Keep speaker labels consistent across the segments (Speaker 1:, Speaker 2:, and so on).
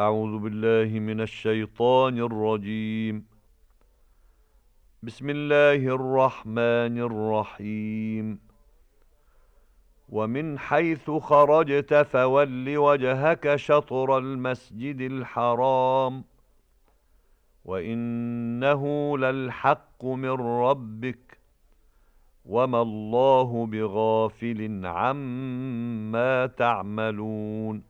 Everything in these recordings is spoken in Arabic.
Speaker 1: أعوذ بالله من الشيطان الرجيم. بسم الله الرحمن الرحيم. ومن حيث خرجت فول وجهك شطر المسجد الحرام. وإنه للحق من ربك. وما الله بغافل عما تعملون.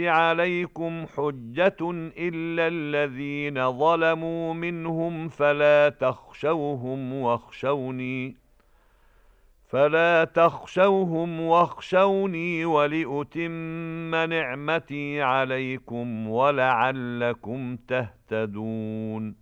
Speaker 1: عليكم حجة إلا الذين ظلموا منهم فلا تخشوهم واخشوني فلا تخشوهم واخشوني ولأتم نعمتي عليكم ولعلكم تهتدون.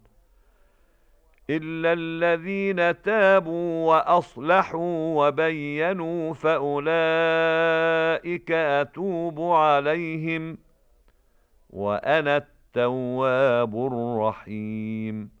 Speaker 1: إِلَّا الَّذِينَ تَابُوا وَأَصْلَحُوا وَبَيَّنُوا فَأُولَئِكَ أَتُوبُ عَلَيْهِمْ وَأَنَا التَّوَّابُ الرَّحِيمُ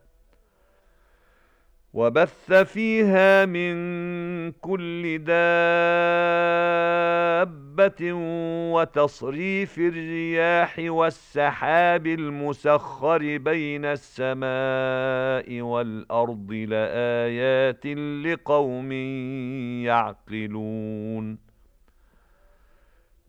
Speaker 1: وَبَثَّ فِيهَا مِن كُلِّ دَابَّةٍ وَتَصْرِيفِ الرِّيَاحِ وَالسَّحَابِ الْمُسَخَّرِ بَيْنَ السَّمَاءِ وَالْأَرْضِ لَآيَاتٍ لِقَوْمٍ يَعْقِلُونَ.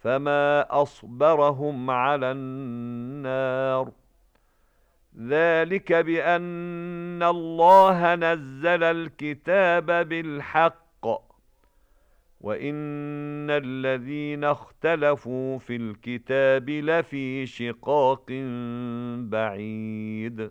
Speaker 1: فما أصبرهم على النار ذلك بأن الله نزل الكتاب بالحق وإن الذين اختلفوا في الكتاب لفي شقاق بعيد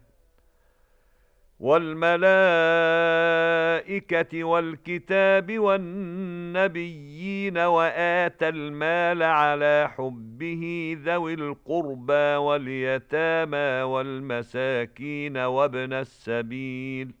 Speaker 1: وَالْمَلَائِكَةِ وَالْكِتَابِ وَالنَّبِيِّينَ وَآتَى الْمَالَ عَلَى حُبِّهِ ذَوِي الْقُرْبَى وَالْيَتَامَى وَالْمَسَاكِينَ وَابْنَ السَّبِيلِ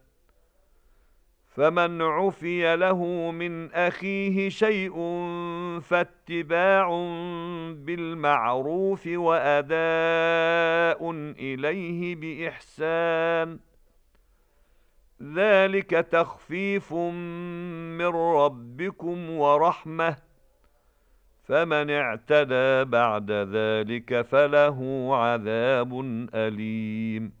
Speaker 1: فمن عفي له من أخيه شيء فاتباع بالمعروف وأداء إليه بإحسان ذلك تخفيف من ربكم ورحمة فمن اعتدى بعد ذلك فله عذاب أليم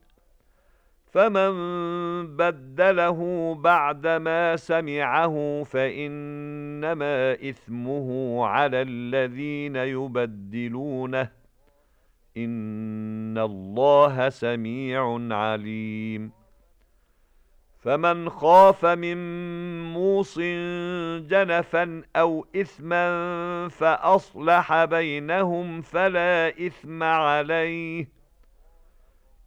Speaker 1: فمن بدله بعدما سمعه فإنما إثمه على الذين يبدلونه. إن الله سميع عليم. فمن خاف من موص جنفا أو إثما فأصلح بينهم فلا إثم عليه.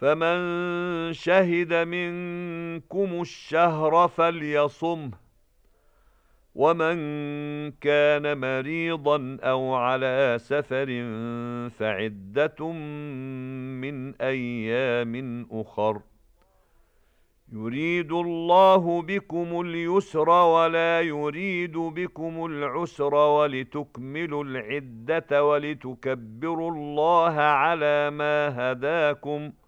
Speaker 1: فمن شهد منكم الشهر فليصمه ومن كان مريضا أو على سفر فعدة من أيام أخر يريد الله بكم اليسر ولا يريد بكم العسر ولتكملوا العدة ولتكبروا الله على ما هداكم ۖ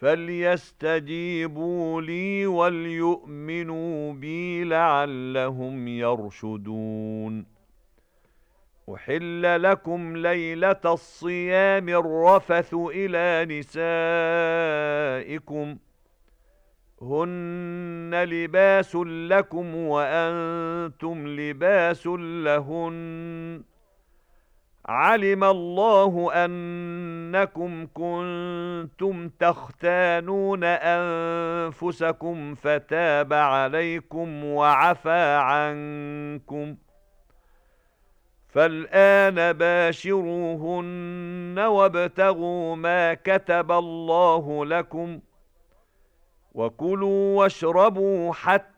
Speaker 1: فَلْيَسْتَجِيبُوا لِي وَلْيُؤْمِنُوا بِي لَعَلَّهُمْ يَرْشُدُونَ أُحِلَّ لَكُمْ لَيْلَةَ الصِّيَامِ الرَّفَثُ إِلَى نِسَائِكُمْ هُنَّ لِبَاسٌ لَكُمْ وَأَنْتُمْ لِبَاسٌ لَهُنَّ عَلِمَ اللَّهُ أَنَّكُمْ كُنتُمْ تَخْتَانُونَ أَنفُسَكُمْ فَتَابَ عَلَيْكُمْ وَعَفَا عَنكُمْ فَالْآنَ بَاشِرُوهُنَّ وَابْتَغُوا مَا كَتَبَ اللَّهُ لَكُمْ وَكُلُوا وَاشْرَبُوا حَتَّى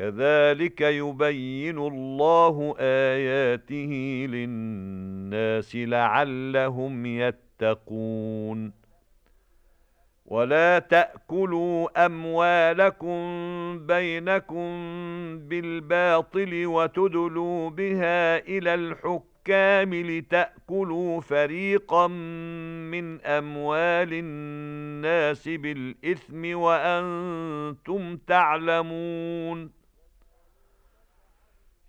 Speaker 1: كَذَلِكَ يُبَيِّنُ اللَّهُ آيَاتِهِ لِلنَّاسِ لَعَلَّهُمْ يَتَّقُونَ. وَلَا تَأْكُلُوا أَمْوَالَكُمْ بَيْنَكُمْ بِالْبَاطِلِ وَتُدْلُوا بِهَا إِلَى الْحُكَّامِ لِتَأْكُلُوا فَرِيقًا مِنْ أَمْوَالِ النَّاسِ بِالْإِثْمِ وَأَنْتُمْ تَعْلَمُونَ.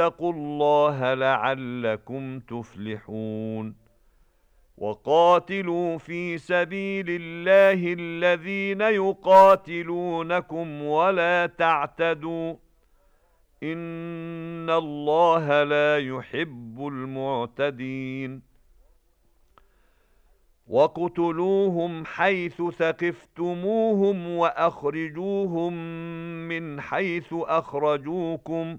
Speaker 1: اللَّهَ لَعَلَّكُمْ تُفْلِحُونَ وَقَاتِلُوا فِي سَبِيلِ اللَّهِ الَّذِينَ يُقَاتِلُونَكُمْ وَلَا تَعْتَدُوا إِنَّ اللَّهَ لَا يُحِبُّ الْمُعْتَدِينَ وَاقْتُلُوهُمْ حَيْثُ ثَقِفْتُمُوهُمْ وَأَخْرِجُوهُمْ مِنْ حَيْثُ أَخْرَجُوكُمْ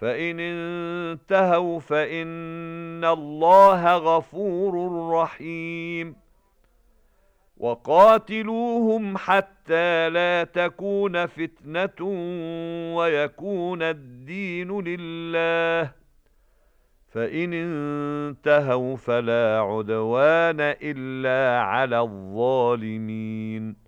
Speaker 1: فَإِنِ انتهوا فَإِنَّ اللَّهَ غَفُورٌ رَحِيمٌ. وَقَاتِلُوهُمْ حَتَّى لَا تَكُونَ فِتْنَةٌ وَيَكُونَ الدِّينُ لِلَّهِ. فَإِنِ انتهوا فَلَا عُدْوَانَ إِلَّا عَلَى الظَّالِمِينَ.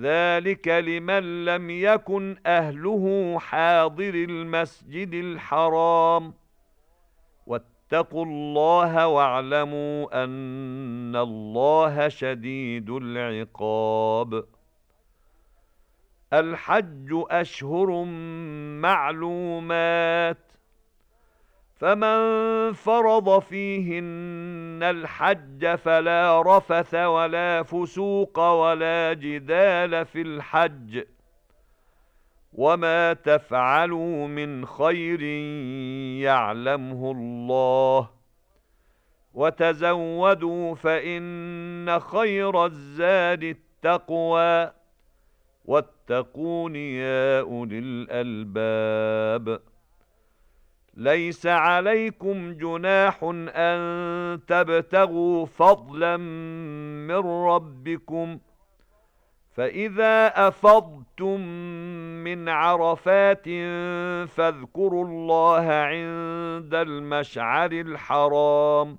Speaker 1: ذلك لمن لم يكن أهله حاضر المسجد الحرام واتقوا الله واعلموا أن الله شديد العقاب الحج أشهر معلومات فمن فرض فيهن الحج فلا رفث ولا فسوق ولا جدال في الحج وَمَا تَفْعَلُوا مِنْ خَيْرٍ يَعْلَمْهُ اللَّهُ وَتَزَوَّدُوا فَإِنَّ خَيْرَ الزَّادِ التَّقْوَى وَاتَّقُونِ يَا أُولِي الْأَلْبَابِ لَيْسَ عَلَيْكُمْ جُنَاحٌ أَن تَبْتَغُوا فَضْلًا مِّن رَّبِّكُمْ ۚ. فَإِذَا أَفَضْتُم مِّنْ عَرَفَاتٍ فَاذْكُرُوا اللَّهَ عِندَ الْمَشْعَرِ الْحَرَامِ.